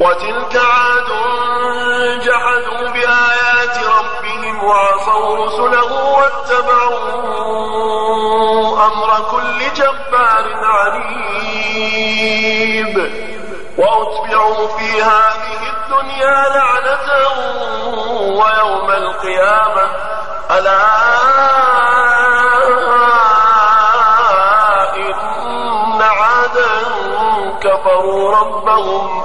وتلك عاد جحدوا بآيات ربهم وعصوا رسله واتبعوا أمر كل جبار عنيد. وأتبعوا في هذه الدنيا لعنة ويوم القيامة. ألا إن عادا كفروا ربهم